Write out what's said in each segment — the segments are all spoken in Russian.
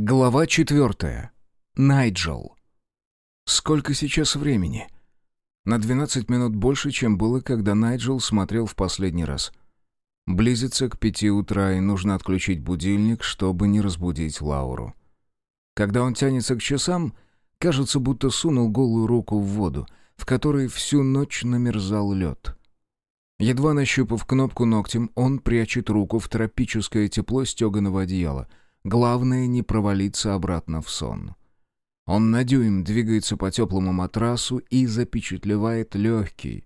Глава четвертая. Найджел. Сколько сейчас времени? На 12 минут больше, чем было, когда Найджел смотрел в последний раз. Близится к пяти утра, и нужно отключить будильник, чтобы не разбудить Лауру. Когда он тянется к часам, кажется, будто сунул голую руку в воду, в которой всю ночь намерзал лед. Едва нащупав кнопку ногтем, он прячет руку в тропическое тепло стеганого одеяла — Главное не провалиться обратно в сон. Он на дюйм двигается по теплому матрасу и запечатлевает легкий,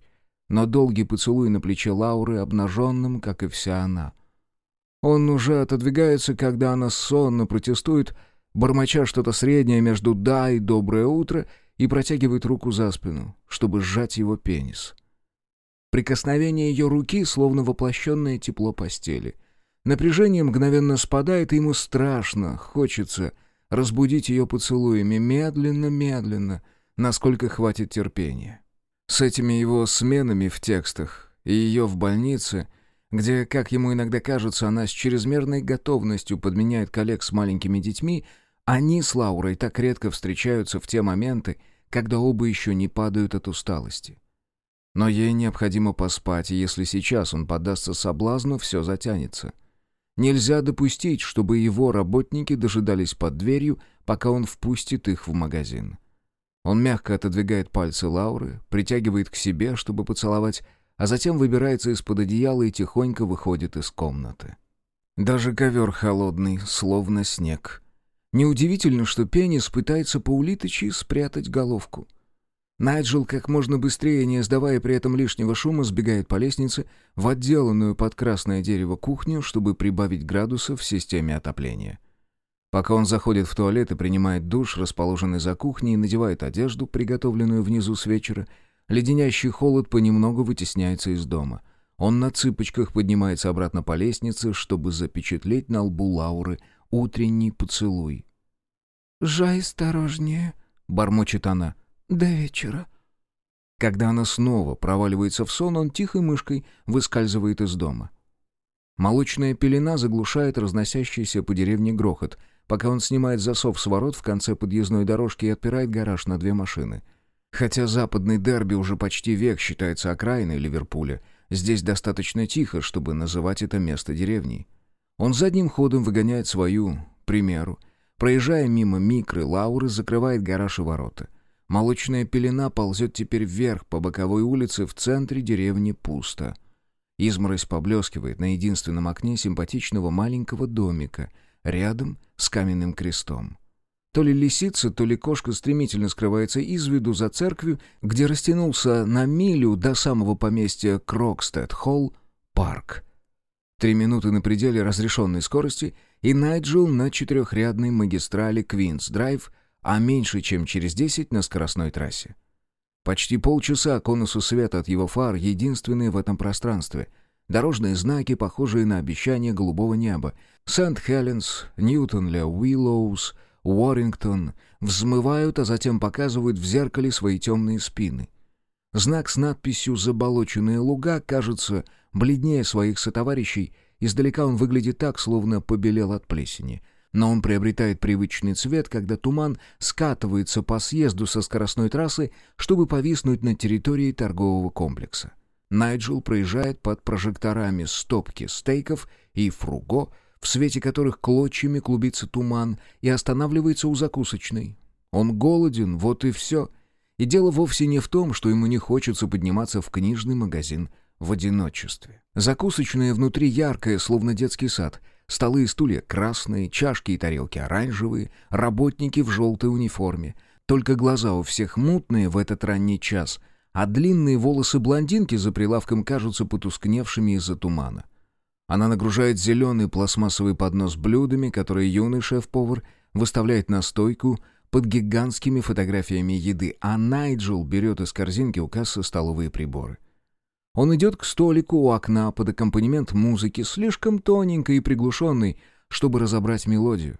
но долгий поцелуй на плече Лауры, обнаженным, как и вся она. Он уже отодвигается, когда она сонно протестует, бормоча что-то среднее между «да» и «доброе утро», и протягивает руку за спину, чтобы сжать его пенис. Прикосновение ее руки, словно воплощенное тепло постели. Напряжение мгновенно спадает, и ему страшно, хочется разбудить ее поцелуями медленно-медленно, насколько хватит терпения. С этими его сменами в текстах и ее в больнице, где, как ему иногда кажется, она с чрезмерной готовностью подменяет коллег с маленькими детьми, они с Лаурой так редко встречаются в те моменты, когда оба еще не падают от усталости. Но ей необходимо поспать, и если сейчас он поддастся соблазну, все затянется. Нельзя допустить, чтобы его работники дожидались под дверью, пока он впустит их в магазин. Он мягко отодвигает пальцы Лауры, притягивает к себе, чтобы поцеловать, а затем выбирается из-под одеяла и тихонько выходит из комнаты. Даже ковер холодный, словно снег. Неудивительно, что пенис пытается по улиточи спрятать головку — Найджел как можно быстрее, не издавая при этом лишнего шума, сбегает по лестнице в отделанную под красное дерево кухню, чтобы прибавить градусов в системе отопления. Пока он заходит в туалет и принимает душ, расположенный за кухней, и надевает одежду, приготовленную внизу с вечера, леденящий холод понемногу вытесняется из дома. Он на цыпочках поднимается обратно по лестнице, чтобы запечатлеть на лбу Лауры утренний поцелуй. «Жай осторожнее», — бормочет она. До вечера». Когда она снова проваливается в сон, он тихой мышкой выскальзывает из дома. Молочная пелена заглушает разносящийся по деревне грохот, пока он снимает засов с ворот в конце подъездной дорожки и отпирает гараж на две машины. Хотя западный дерби уже почти век считается окраиной Ливерпуля, здесь достаточно тихо, чтобы называть это место деревней. Он задним ходом выгоняет свою «Примеру», проезжая мимо «Микры» Лауры, закрывает гараж и ворота — Молочная пелена ползет теперь вверх по боковой улице в центре деревни пусто. Изморозь поблескивает на единственном окне симпатичного маленького домика, рядом с каменным крестом. То ли лисица, то ли кошка стремительно скрывается из виду за церковью, где растянулся на милю до самого поместья Крокстед-Холл парк. Три минуты на пределе разрешенной скорости, и Найджел на четырехрядной магистрали Квинс-Драйв — а меньше, чем через 10 на скоростной трассе. Почти полчаса конусы света от его фар единственные в этом пространстве. Дорожные знаки, похожие на обещание голубого неба. Сент-Хеленс, Ньютон-Ле Уиллоус, Уоррингтон взмывают, а затем показывают в зеркале свои темные спины. Знак с надписью «Заболоченные луга» кажется бледнее своих сотоварищей, издалека он выглядит так, словно побелел от плесени — но он приобретает привычный цвет, когда туман скатывается по съезду со скоростной трассы, чтобы повиснуть на территории торгового комплекса. Найджел проезжает под прожекторами стопки стейков и фруго, в свете которых клочьями клубится туман, и останавливается у закусочной. Он голоден, вот и все. И дело вовсе не в том, что ему не хочется подниматься в книжный магазин в одиночестве. Закусочная внутри яркая, словно детский сад — Столы и стулья красные, чашки и тарелки оранжевые, работники в желтой униформе. Только глаза у всех мутные в этот ранний час, а длинные волосы блондинки за прилавком кажутся потускневшими из-за тумана. Она нагружает зеленый пластмассовый поднос блюдами, которые юный шеф-повар выставляет на стойку под гигантскими фотографиями еды, а Найджел берет из корзинки у кассы столовые приборы. Он идет к столику у окна под аккомпанемент музыки, слишком тоненькой и приглушенной, чтобы разобрать мелодию.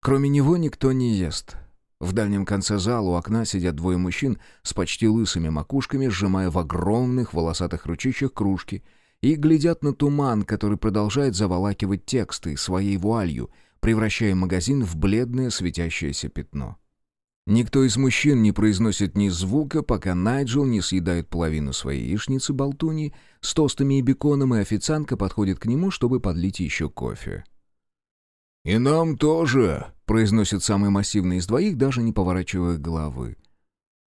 Кроме него никто не ест. В дальнем конце зала у окна сидят двое мужчин с почти лысыми макушками, сжимая в огромных волосатых ручищах кружки, и глядят на туман, который продолжает заволакивать тексты своей вуалью, превращая магазин в бледное светящееся пятно. Никто из мужчин не произносит ни звука, пока Найджел не съедает половину своей яичницы болтуньи с тостами и беконом, и официантка подходит к нему, чтобы подлить еще кофе. «И нам тоже», — произносит самый массивный из двоих, даже не поворачивая головы.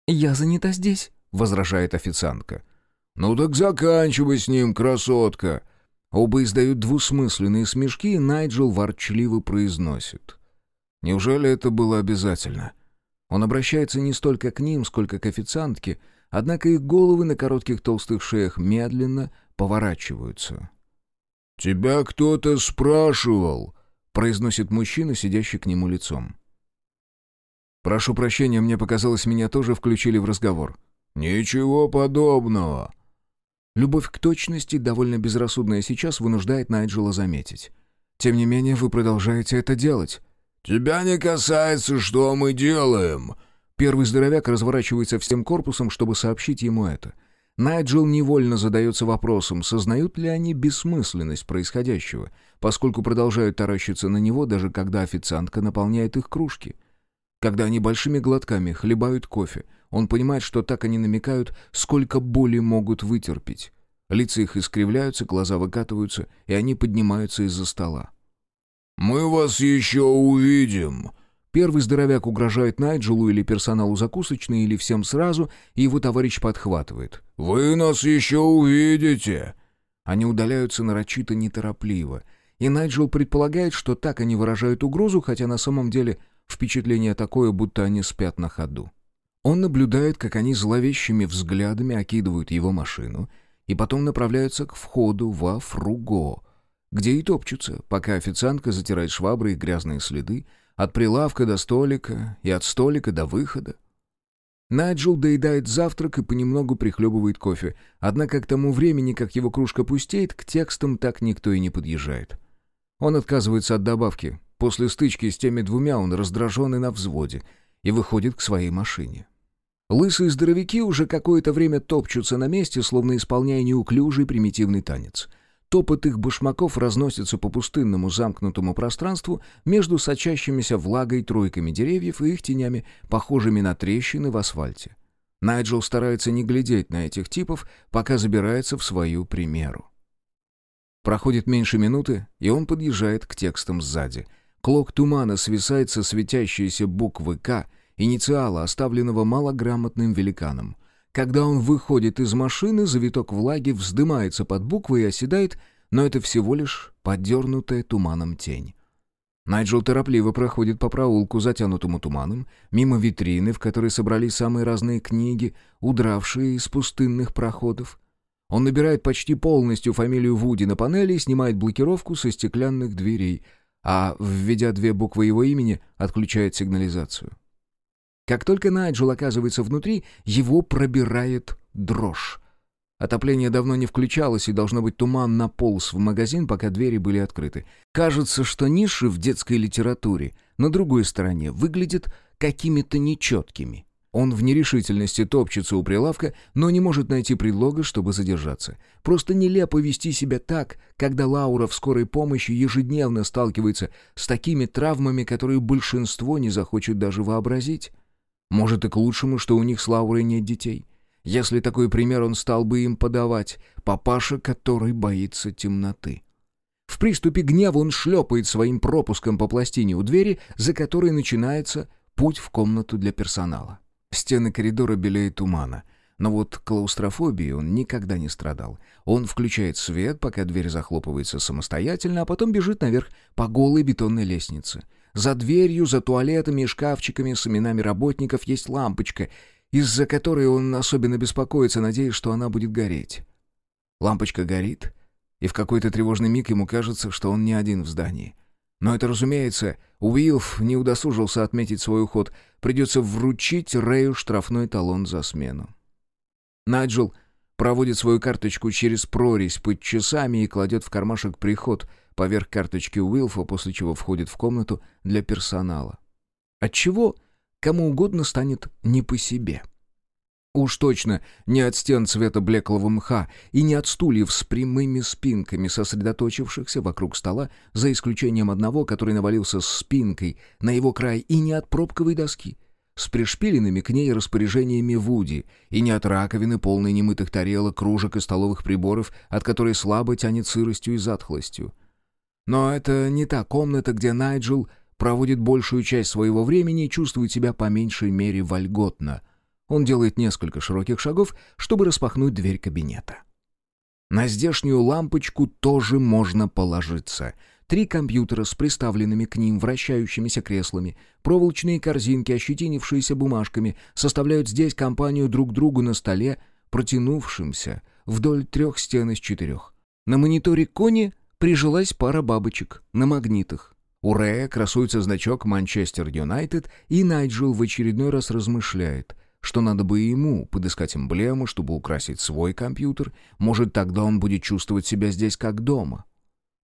«Я занята здесь», — возражает официантка. «Ну так заканчивай с ним, красотка!» Оба издают двусмысленные смешки, и Найджел ворчливо произносит. «Неужели это было обязательно?» Он обращается не столько к ним, сколько к официантке, однако их головы на коротких толстых шеях медленно поворачиваются. «Тебя кто-то спрашивал», — произносит мужчина, сидящий к нему лицом. «Прошу прощения, мне показалось, меня тоже включили в разговор». «Ничего подобного». Любовь к точности, довольно безрассудная сейчас, вынуждает Найджела заметить. «Тем не менее, вы продолжаете это делать». «Тебя не касается, что мы делаем!» Первый здоровяк разворачивается всем корпусом, чтобы сообщить ему это. Найджел невольно задается вопросом, сознают ли они бессмысленность происходящего, поскольку продолжают таращиться на него, даже когда официантка наполняет их кружки. Когда они большими глотками хлебают кофе, он понимает, что так они намекают, сколько боли могут вытерпеть. Лица их искривляются, глаза выкатываются, и они поднимаются из-за стола. «Мы вас еще увидим!» Первый здоровяк угрожает Найджелу или персоналу закусочной, или всем сразу, и его товарищ подхватывает. «Вы нас еще увидите!» Они удаляются нарочито неторопливо, и Найджел предполагает, что так они выражают угрозу, хотя на самом деле впечатление такое, будто они спят на ходу. Он наблюдает, как они зловещими взглядами окидывают его машину и потом направляются к входу во Фруго, где и топчутся, пока официантка затирает шваброй грязные следы от прилавка до столика и от столика до выхода. Найджел доедает завтрак и понемногу прихлебывает кофе, однако к тому времени, как его кружка пустеет, к текстам так никто и не подъезжает. Он отказывается от добавки. После стычки с теми двумя он раздраженный на взводе и выходит к своей машине. Лысые здоровяки уже какое-то время топчутся на месте, словно исполняя неуклюжий примитивный танец. Топот их башмаков разносится по пустынному замкнутому пространству между сочащимися влагой тройками деревьев и их тенями, похожими на трещины в асфальте. Найджел старается не глядеть на этих типов, пока забирается в свою примеру. Проходит меньше минуты, и он подъезжает к текстам сзади. Клок тумана свисает со светящейся буквы «К», инициала, оставленного малограмотным великаном — когда он выходит из машины, завиток влаги вздымается под буквой и оседает, но это всего лишь подернутая туманом тень. Найджел торопливо проходит по проулку, затянутому туманом, мимо витрины, в которой собрались самые разные книги, удравшие из пустынных проходов. Он набирает почти полностью фамилию Вуди на панели и снимает блокировку со стеклянных дверей, а, введя две буквы его имени, отключает сигнализацию. Как только Найджел оказывается внутри, его пробирает дрожь. Отопление давно не включалось, и, должно быть, туман наполз в магазин, пока двери были открыты. Кажется, что ниши в детской литературе на другой стороне выглядят какими-то нечеткими. Он в нерешительности топчется у прилавка, но не может найти предлога, чтобы задержаться. Просто нелепо вести себя так, когда Лаура в скорой помощи ежедневно сталкивается с такими травмами, которые большинство не захочет даже вообразить. Может и к лучшему, что у них с Лаурой нет детей. Если такой пример он стал бы им подавать, папаша, который боится темноты. В приступе гнева он шлепает своим пропуском по пластине у двери, за которой начинается путь в комнату для персонала. Стены коридора белеют тумана. Но вот клаустрофобией он никогда не страдал. Он включает свет, пока дверь захлопывается самостоятельно, а потом бежит наверх по голой бетонной лестнице. За дверью, за туалетами и шкафчиками с именами работников есть лампочка, из-за которой он особенно беспокоится, надеясь, что она будет гореть. Лампочка горит, и в какой-то тревожный миг ему кажется, что он не один в здании. Но это, разумеется, Уилф не удосужился отметить свой уход. Придется вручить Рэю штрафной талон за смену. Найджел проводит свою карточку через прорезь под часами и кладет в кармашек приход — поверх карточки Уилфа, после чего входит в комнату для персонала. Отчего кому угодно станет не по себе. Уж точно не от стен цвета блеклого мха и не от стульев с прямыми спинками, сосредоточившихся вокруг стола, за исключением одного, который навалился с спинкой на его край, и не от пробковой доски, с пришпиленными к ней распоряжениями Вуди, и не от раковины, полной немытых тарелок, кружек и столовых приборов, от которой слабо тянет сыростью и затхлостью. Но это не та комната, где Найджел проводит большую часть своего времени и чувствует себя по меньшей мере вольготно — он делает несколько широких шагов, чтобы распахнуть дверь кабинета. На здешнюю лампочку тоже можно положиться. Три компьютера с приставленными к ним вращающимися креслами, проволочные корзинки, ощетинившиеся бумажками, составляют здесь компанию друг другу на столе, протянувшимся вдоль трех стен из четырех. На мониторе Кони прижилась пара бабочек на магнитах. У Рэя красуется значок «Манчестер Юнайтед», и Найджел в очередной раз размышляет — что надо бы ему подыскать эмблему, чтобы украсить свой компьютер. Может, тогда он будет чувствовать себя здесь как дома.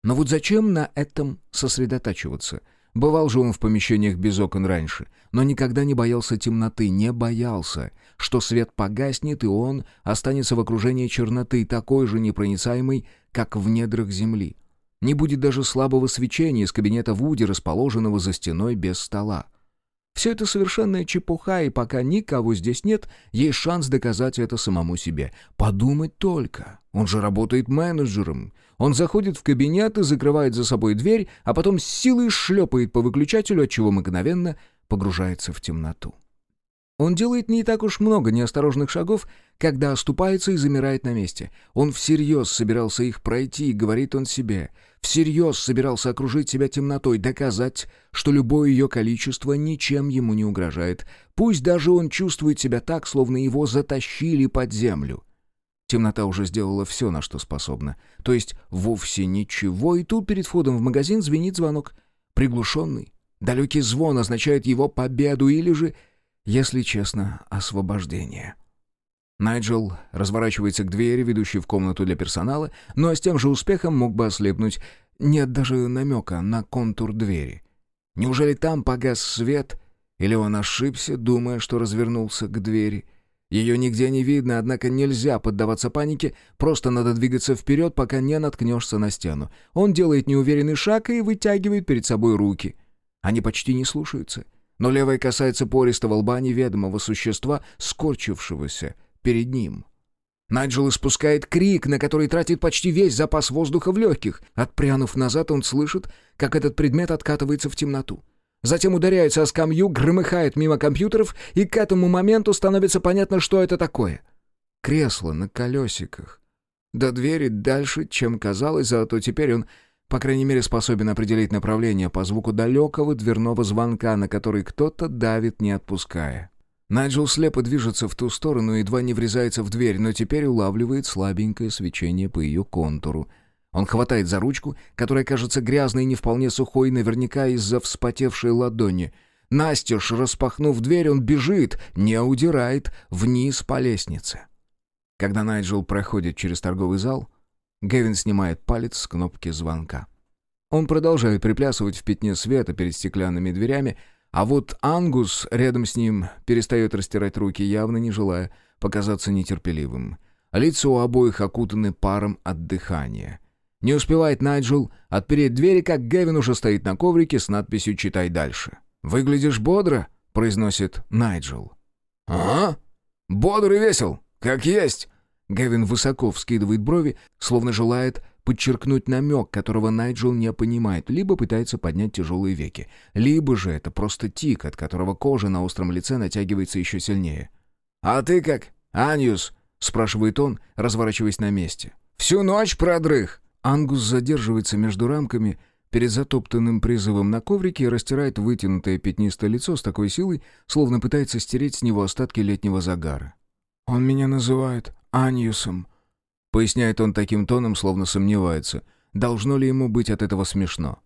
Но вот зачем на этом сосредотачиваться? Бывал же он в помещениях без окон раньше, но никогда не боялся темноты, не боялся, что свет погаснет, и он останется в окружении черноты, такой же непроницаемой, как в недрах земли. Не будет даже слабого свечения из кабинета Вуди, расположенного за стеной без стола. Все это совершенная чепуха, и пока никого здесь нет, есть шанс доказать это самому себе. Подумать только. Он же работает менеджером. Он заходит в кабинет и закрывает за собой дверь, а потом с силой шлепает по выключателю, отчего мгновенно погружается в темноту. Он делает не так уж много неосторожных шагов, когда оступается и замирает на месте. Он всерьез собирался их пройти, говорит он себе. Всерьез собирался окружить себя темнотой, доказать, что любое ее количество ничем ему не угрожает. Пусть даже он чувствует себя так, словно его затащили под землю. Темнота уже сделала все, на что способна. То есть вовсе ничего, и тут перед входом в магазин звенит звонок. Приглушенный. Далекий звон означает его победу или же если честно, освобождение. Найджел разворачивается к двери, ведущей в комнату для персонала, но с тем же успехом мог бы ослепнуть. Нет даже намека на контур двери. Неужели там погас свет, или он ошибся, думая, что развернулся к двери? Ее нигде не видно, однако нельзя поддаваться панике, просто надо двигаться вперед, пока не наткнешься на стену. Он делает неуверенный шаг и вытягивает перед собой руки. Они почти не слушаются но левая касается пористого лба неведомого существа, скорчившегося перед ним. Найджел испускает крик, на который тратит почти весь запас воздуха в легких. Отпрянув назад, он слышит, как этот предмет откатывается в темноту. Затем ударяется о скамью, громыхает мимо компьютеров, и к этому моменту становится понятно, что это такое. Кресло на колесиках. До двери дальше, чем казалось, зато теперь он по крайней мере, способен определить направление по звуку далекого дверного звонка, на который кто-то давит, не отпуская. Найджел слепо движется в ту сторону едва не врезается в дверь, но теперь улавливает слабенькое свечение по ее контуру. Он хватает за ручку, которая кажется грязной и не вполне сухой, наверняка из-за вспотевшей ладони. Настеж, распахнув дверь, он бежит, не удирает, вниз по лестнице. Когда Найджел проходит через торговый зал, Гевин снимает палец с кнопки звонка. Он продолжает приплясывать в пятне света перед стеклянными дверями, а вот Ангус рядом с ним перестает растирать руки, явно не желая показаться нетерпеливым. Лица у обоих окутаны паром от дыхания. Не успевает Найджел отпереть двери, как Гевин уже стоит на коврике с надписью «Читай дальше». «Выглядишь бодро», — произносит Найджел. «Ага, бодр и весел, как есть», Гевин высоко вскидывает брови, словно желает подчеркнуть намек, которого Найджел не понимает, либо пытается поднять тяжелые веки, либо же это просто тик, от которого кожа на остром лице натягивается еще сильнее. «А ты как, Аньюс?» — спрашивает он, разворачиваясь на месте. «Всю ночь продрых!» Ангус задерживается между рамками перед затоптанным призывом на коврике и растирает вытянутое пятнистое лицо с такой силой, словно пытается стереть с него остатки летнего загара. «Он меня называет Аньюсом», — поясняет он таким тоном, словно сомневается, должно ли ему быть от этого смешно.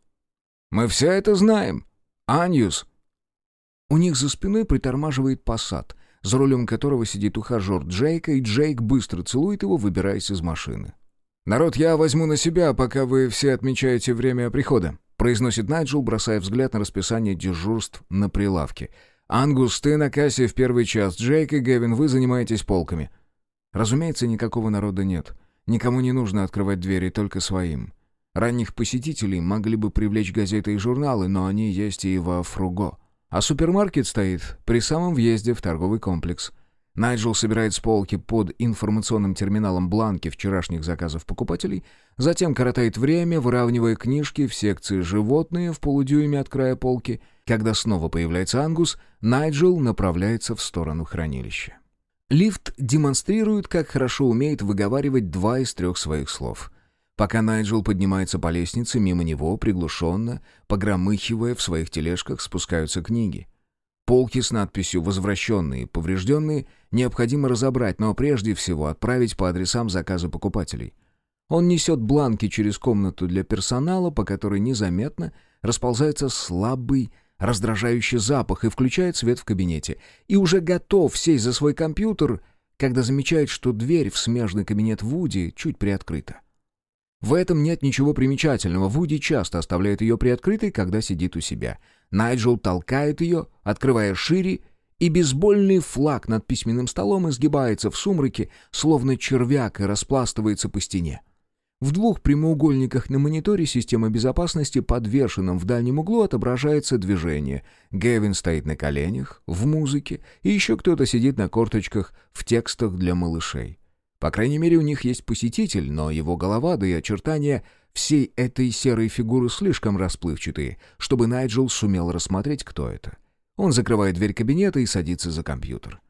«Мы все это знаем. Аньюс». У них за спиной притормаживает посад, за рулем которого сидит ухажер Джейка, и Джейк быстро целует его, выбираясь из машины. «Народ, я возьму на себя, пока вы все отмечаете время прихода», произносит Найджел, бросая взгляд на расписание дежурств на прилавке — «Ангус, ты на кассе в первый час. Джейк и Гевин, вы занимаетесь полками». Разумеется, никакого народа нет. Никому не нужно открывать двери, только своим. Ранних посетителей могли бы привлечь газеты и журналы, но они есть и во Фруго. А супермаркет стоит при самом въезде в торговый комплекс. Найджел собирает с полки под информационным терминалом бланки вчерашних заказов покупателей, затем коротает время, выравнивая книжки в секции «Животные» в полудюйме от края полки. Когда снова появляется Ангус, Найджел направляется в сторону хранилища. Лифт демонстрирует, как хорошо умеет выговаривать два из трех своих слов. Пока Найджел поднимается по лестнице, мимо него, приглушенно, погромыхивая в своих тележках, спускаются книги. Полки с надписью «Возвращенные» «Поврежденные» необходимо разобрать, но прежде всего отправить по адресам заказа покупателей. Он несет бланки через комнату для персонала, по которой незаметно расползается слабый, раздражающий запах и включает свет в кабинете. И уже готов сесть за свой компьютер, когда замечает, что дверь в смежный кабинет Вуди чуть приоткрыта. В этом нет ничего примечательного. Вуди часто оставляет ее приоткрытой, когда сидит у себя. Найджел толкает ее, открывая шире, и бейсбольный флаг над письменным столом изгибается в сумраке, словно червяк, и распластывается по стене. В двух прямоугольниках на мониторе системы безопасности, подвешенном в дальнем углу, отображается движение. Гевин стоит на коленях, в музыке, и еще кто-то сидит на корточках в текстах для малышей. По крайней мере, у них есть посетитель, но его голова, да и очертания всей этой серой фигуры слишком расплывчатые, чтобы Найджел сумел рассмотреть, кто это. Он закрывает дверь кабинета и садится за компьютер.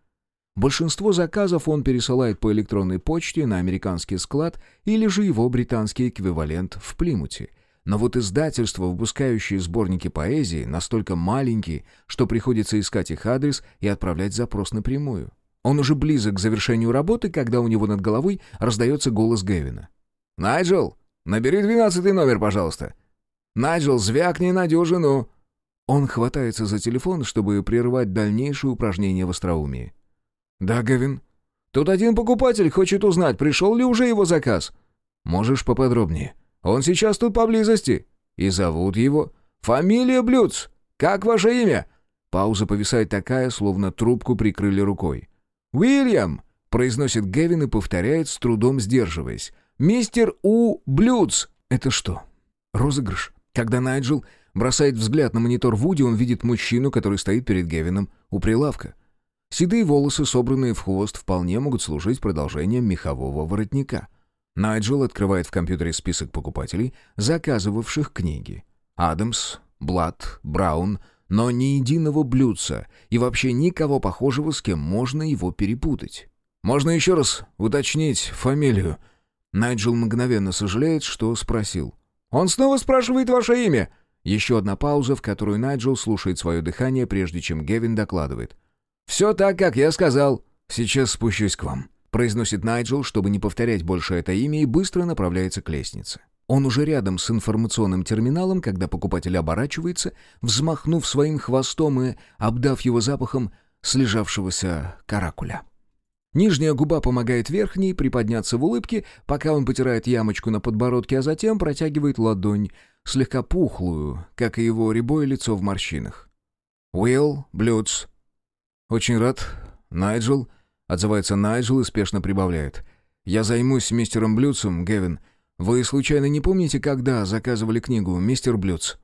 Большинство заказов он пересылает по электронной почте на американский склад или же его британский эквивалент в Плимуте. Но вот издательства, выпускающие сборники поэзии, настолько маленькие, что приходится искать их адрес и отправлять запрос напрямую. Он уже близок к завершению работы, когда у него над головой раздается голос Гевина. «Найджел, набери двенадцатый номер, пожалуйста». «Найджел, звякни на дюжину». Он хватается за телефон, чтобы прервать дальнейшее упражнение в остроумии. «Да, Гевин. Тут один покупатель хочет узнать, пришел ли уже его заказ». «Можешь поподробнее? Он сейчас тут поблизости. И зовут его. Фамилия Блюдц. Как ваше имя?» Пауза повисает такая, словно трубку прикрыли рукой. «Уильям!» — произносит Гевин и повторяет, с трудом сдерживаясь. «Мистер У. Блюдц!» «Это что? Розыгрыш?» Когда Найджел бросает взгляд на монитор Вуди, он видит мужчину, который стоит перед Гевином у прилавка. Седые волосы, собранные в хвост, вполне могут служить продолжением мехового воротника. Найджел открывает в компьютере список покупателей, заказывавших книги. Адамс, Блад, Браун, но ни единого блюдца и вообще никого похожего, с кем можно его перепутать. «Можно еще раз уточнить фамилию?» Найджел мгновенно сожалеет, что спросил. «Он снова спрашивает ваше имя!» Еще одна пауза, в которой Найджел слушает свое дыхание, прежде чем Гевин докладывает. «Все так, как я сказал. Сейчас спущусь к вам», — произносит Найджел, чтобы не повторять больше это имя, и быстро направляется к лестнице. Он уже рядом с информационным терминалом, когда покупатель оборачивается, взмахнув своим хвостом и обдав его запахом слежавшегося каракуля. Нижняя губа помогает верхней приподняться в улыбке, пока он потирает ямочку на подбородке, а затем протягивает ладонь, слегка пухлую, как и его рябое лицо в морщинах. «Уилл Блюдс», «Очень рад. Найджел?» — отзывается Найджел и спешно прибавляет. «Я займусь мистером Блюдсом, Гевин. Вы случайно не помните, когда заказывали книгу «Мистер Блюдс»?»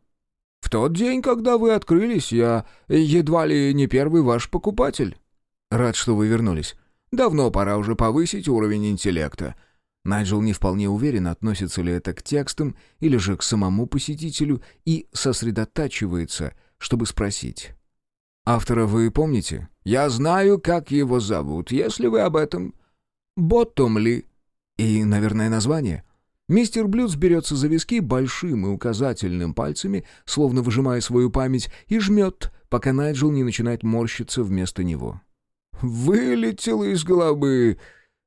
«В тот день, когда вы открылись, я едва ли не первый ваш покупатель». «Рад, что вы вернулись. Давно пора уже повысить уровень интеллекта». Найджел не вполне уверен, относится ли это к текстам или же к самому посетителю, и сосредотачивается, чтобы спросить. «Автора вы помните?» «Я знаю, как его зовут, если вы об этом...» «Боттомли». «И, наверное, название?» Мистер Блюз берется за виски большим и указательным пальцами, словно выжимая свою память, и жмет, пока Найджел не начинает морщиться вместо него. «Вылетело из головы.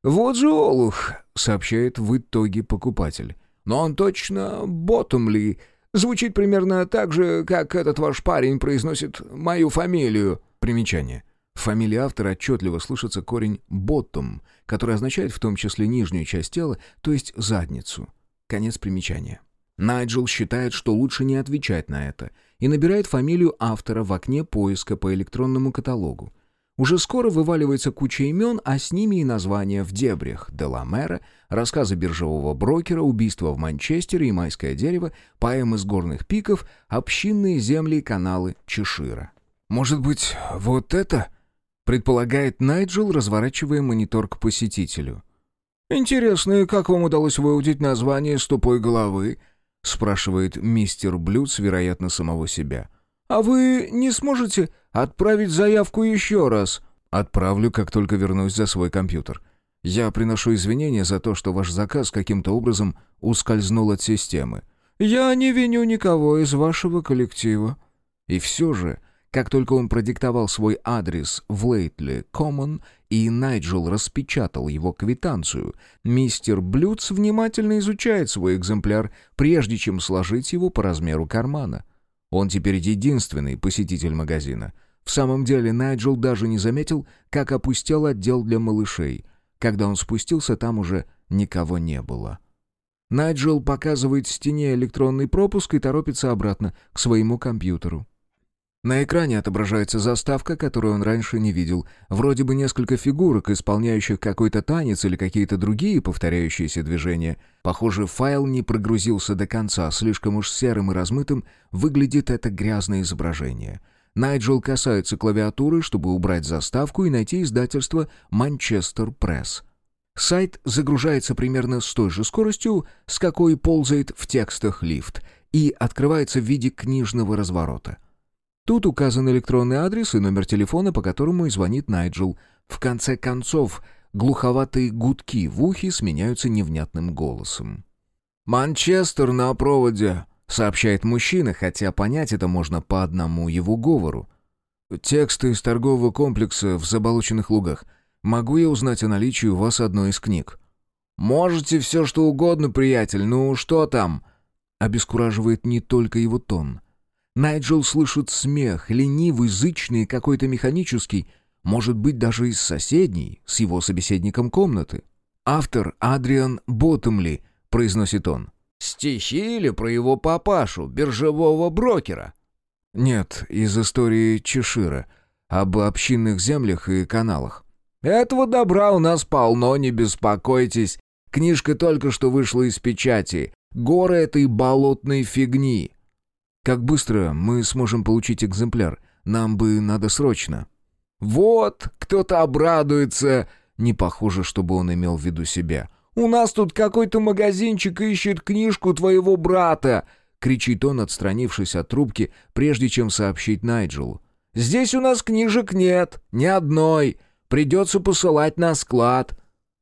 Вот же олух», — сообщает в итоге покупатель. «Но он точно Боттомли. Звучит примерно так же, как этот ваш парень произносит мою фамилию». Примечание. В фамилии автора отчетливо слышится корень «боттом», который означает в том числе нижнюю часть тела, то есть задницу. Конец примечания. Найджел считает, что лучше не отвечать на это, и набирает фамилию автора в окне поиска по электронному каталогу. Уже скоро вываливается куча имен, а с ними и названия «В дебрях» Деламера, рассказы биржевого брокера, убийство в Манчестере и майское дерево, поэмы с горных пиков, общинные земли и каналы Чешира. «Может быть, вот это?» — предполагает Найджел, разворачивая монитор к посетителю. «Интересно, как вам удалось выудить название с тупой головы?» — спрашивает мистер Блюдс, вероятно, самого себя. «А вы не сможете отправить заявку еще раз?» «Отправлю, как только вернусь за свой компьютер. Я приношу извинения за то, что ваш заказ каким-то образом ускользнул от системы. Я не виню никого из вашего коллектива». И все же как только он продиктовал свой адрес в Лейтли Common и Найджел распечатал его квитанцию, мистер Блюдс внимательно изучает свой экземпляр, прежде чем сложить его по размеру кармана. Он теперь единственный посетитель магазина. В самом деле Найджел даже не заметил, как опустел отдел для малышей. Когда он спустился, там уже никого не было. Найджел показывает стене электронный пропуск и торопится обратно к своему компьютеру. На экране отображается заставка, которую он раньше не видел. Вроде бы несколько фигурок, исполняющих какой-то танец или какие-то другие повторяющиеся движения. Похоже, файл не прогрузился до конца, слишком уж серым и размытым выглядит это грязное изображение. Найджел касается клавиатуры, чтобы убрать заставку и найти издательство «Манчестер Пресс». Сайт загружается примерно с той же скоростью, с какой ползает в текстах лифт, и открывается в виде книжного разворота — Тут указан электронный адрес и номер телефона, по которому и звонит Найджел. В конце концов, глуховатые гудки в ухе сменяются невнятным голосом. «Манчестер на проводе», — сообщает мужчина, хотя понять это можно по одному его говору. «Тексты из торгового комплекса в заболоченных лугах. Могу я узнать о наличии у вас одной из книг?» «Можете все что угодно, приятель, ну что там?» Обескураживает не только его тон — Найджел слышит смех, ленивый, зычный, какой-то механический, может быть, даже из соседней, с его собеседником комнаты. «Автор Адриан Боттемли», — произносит он. «Стихи или про его папашу, биржевого брокера?» «Нет, из истории Чешира, об общинных землях и каналах». «Этого добра у нас полно, не беспокойтесь. Книжка только что вышла из печати. Горы этой болотной фигни. Как быстро мы сможем получить экземпляр? Нам бы надо срочно». «Вот, кто-то обрадуется!» Не похоже, чтобы он имел в виду себя. «У нас тут какой-то магазинчик ищет книжку твоего брата!» Кричит он, отстранившись от трубки, прежде чем сообщить Найджелу. «Здесь у нас книжек нет, ни одной. Придется посылать на склад».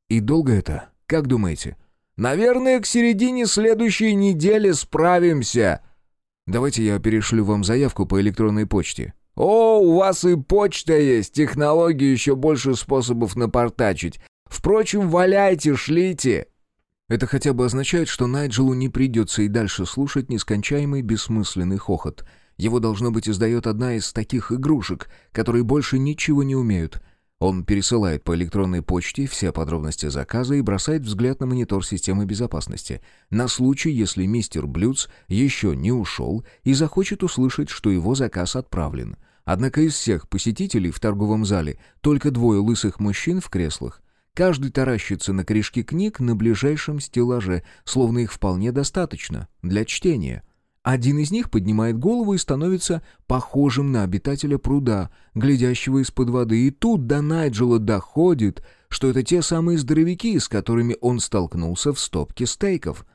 «И долго это? Как думаете?» «Наверное, к середине следующей недели справимся», Давайте я перешлю вам заявку по электронной почте». «О, у вас и почта есть, технологии еще больше способов напортачить. Впрочем, валяйте, шлите». Это хотя бы означает, что Найджелу не придется и дальше слушать нескончаемый бессмысленный хохот. Его, должно быть, издает одна из таких игрушек, которые больше ничего не умеют — он пересылает по электронной почте все подробности заказа и бросает взгляд на монитор системы безопасности, на случай, если мистер Блюдс еще не ушел и захочет услышать, что его заказ отправлен. Однако из всех посетителей в торговом зале только двое лысых мужчин в креслах. Каждый таращится на корешки книг на ближайшем стеллаже, словно их вполне достаточно для чтения — один из них поднимает голову и становится похожим на обитателя пруда, глядящего из-под воды. И тут до Найджела доходит, что это те самые здоровяки, с которыми он столкнулся в стопке стейков.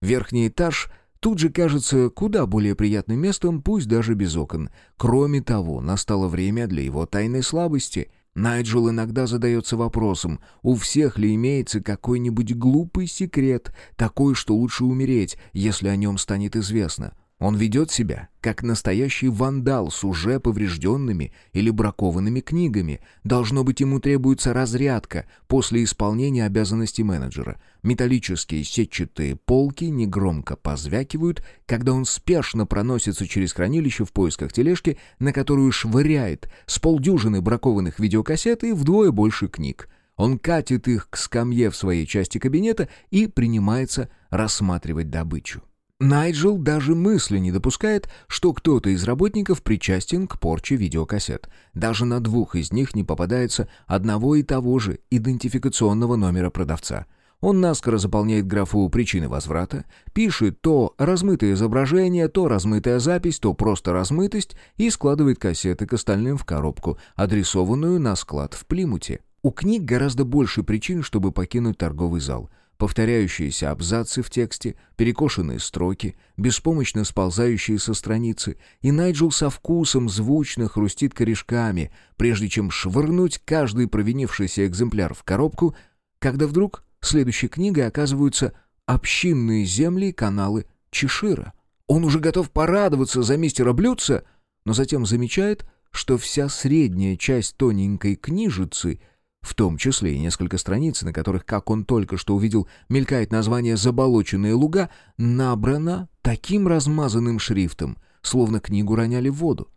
Верхний этаж тут же кажется куда более приятным местом, пусть даже без окон. Кроме того, настало время для его тайной слабости — Найджел иногда задается вопросом, у всех ли имеется какой-нибудь глупый секрет, такой, что лучше умереть, если о нем станет известно. Он ведет себя, как настоящий вандал с уже поврежденными или бракованными книгами. Должно быть, ему требуется разрядка после исполнения обязанностей менеджера. Металлические сетчатые полки негромко позвякивают, когда он спешно проносится через хранилище в поисках тележки, на которую швыряет с полдюжины бракованных видеокассет и вдвое больше книг. Он катит их к скамье в своей части кабинета и принимается рассматривать добычу. Найджел даже мысли не допускает, что кто-то из работников причастен к порче видеокассет. Даже на двух из них не попадается одного и того же идентификационного номера продавца. Он наскоро заполняет графу причины возврата, пишет то размытое изображение, то размытая запись, то просто размытость и складывает кассеты к остальным в коробку, адресованную на склад в Плимуте. У книг гораздо больше причин, чтобы покинуть торговый зал – повторяющиеся абзацы в тексте, перекошенные строки, беспомощно сползающие со страницы, и Найджел со вкусом звучно хрустит корешками, прежде чем швырнуть каждый провинившийся экземпляр в коробку, когда вдруг следующей книгой оказываются «Общинные земли и каналы Чешира». Он уже готов порадоваться за мистера Блюдца, но затем замечает, что вся средняя часть тоненькой книжицы — в том числе и несколько страниц, на которых, как он только что увидел, мелькает название «Заболоченные луга», набрано таким размазанным шрифтом, словно книгу роняли в воду.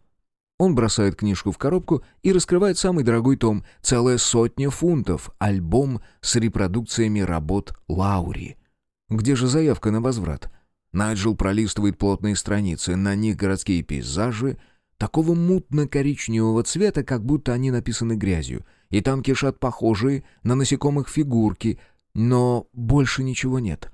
Он бросает книжку в коробку и раскрывает самый дорогой том, целая сотня фунтов, альбом с репродукциями работ Лаури. Где же заявка на возврат? Найджел пролистывает плотные страницы, на них городские пейзажи, такого мутно-коричневого цвета, как будто они написаны грязью — и там кишат похожие на насекомых фигурки, но больше ничего нет.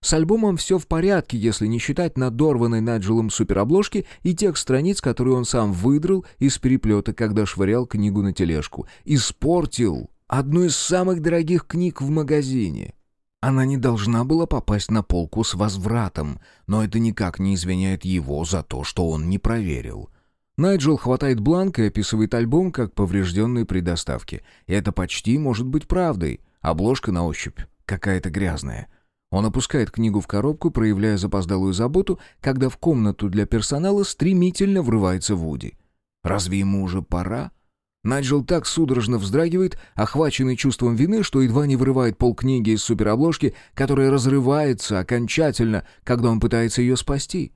С альбомом все в порядке, если не считать надорванной Наджелом суперобложки и тех страниц, которые он сам выдрал из переплета, когда швырял книгу на тележку. Испортил одну из самых дорогих книг в магазине. Она не должна была попасть на полку с возвратом, но это никак не извиняет его за то, что он не проверил. Найджел хватает бланк и описывает альбом как поврежденный при доставке. И это почти может быть правдой. Обложка на ощупь какая-то грязная. Он опускает книгу в коробку, проявляя запоздалую заботу, когда в комнату для персонала стремительно врывается Вуди. Разве ему уже пора? Найджел так судорожно вздрагивает, охваченный чувством вины, что едва не вырывает полкниги из суперобложки, которая разрывается окончательно, когда он пытается ее спасти.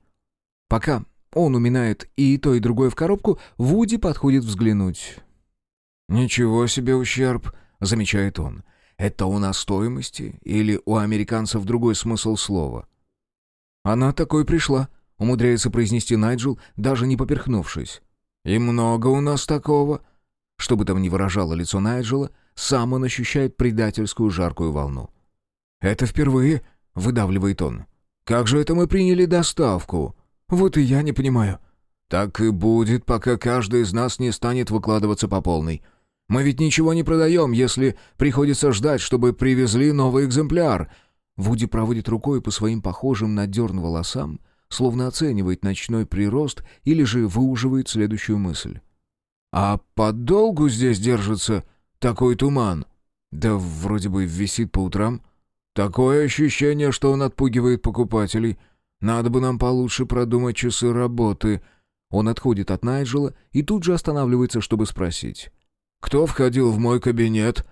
Пока он уминает и то, и другое в коробку, Вуди подходит взглянуть. «Ничего себе ущерб», — замечает он. «Это у нас стоимости или у американцев другой смысл слова?» «Она такой пришла», — умудряется произнести Найджел, даже не поперхнувшись. «И много у нас такого». Что бы там ни выражало лицо Найджела, сам он ощущает предательскую жаркую волну. «Это впервые», — выдавливает он. «Как же это мы приняли доставку?» «Вот и я не понимаю». «Так и будет, пока каждый из нас не станет выкладываться по полной. Мы ведь ничего не продаем, если приходится ждать, чтобы привезли новый экземпляр». Вуди проводит рукой по своим похожим на дерн волосам, словно оценивает ночной прирост или же выуживает следующую мысль. «А подолгу здесь держится такой туман?» «Да вроде бы висит по утрам. Такое ощущение, что он отпугивает покупателей». Надо бы нам получше продумать часы работы». Он отходит от Найджела и тут же останавливается, чтобы спросить. «Кто входил в мой кабинет?»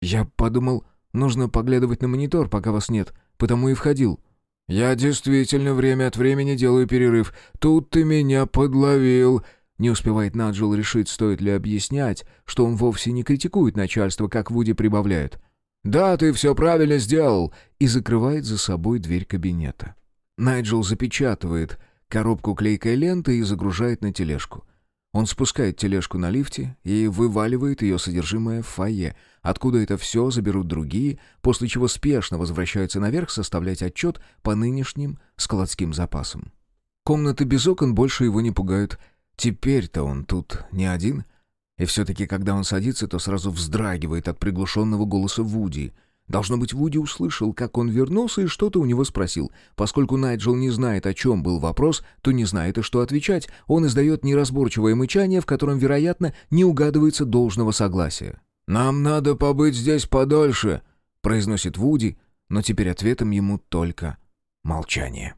«Я подумал, нужно поглядывать на монитор, пока вас нет, потому и входил». «Я действительно время от времени делаю перерыв. Тут ты меня подловил». Не успевает Наджел решить, стоит ли объяснять, что он вовсе не критикует начальство, как Вуди прибавляет. «Да, ты все правильно сделал», и закрывает за собой дверь кабинета. Найджел запечатывает коробку клейкой ленты и загружает на тележку. Он спускает тележку на лифте и вываливает ее содержимое в фойе, откуда это все заберут другие, после чего спешно возвращаются наверх составлять отчет по нынешним складским запасам. Комнаты без окон больше его не пугают. Теперь-то он тут не один. И все-таки, когда он садится, то сразу вздрагивает от приглушенного голоса Вуди — Должно быть, Вуди услышал, как он вернулся и что-то у него спросил. Поскольку Найджел не знает, о чем был вопрос, то не знает и что отвечать. Он издает неразборчивое мычание, в котором, вероятно, не угадывается должного согласия. «Нам надо побыть здесь подольше», — произносит Вуди, но теперь ответом ему только молчание.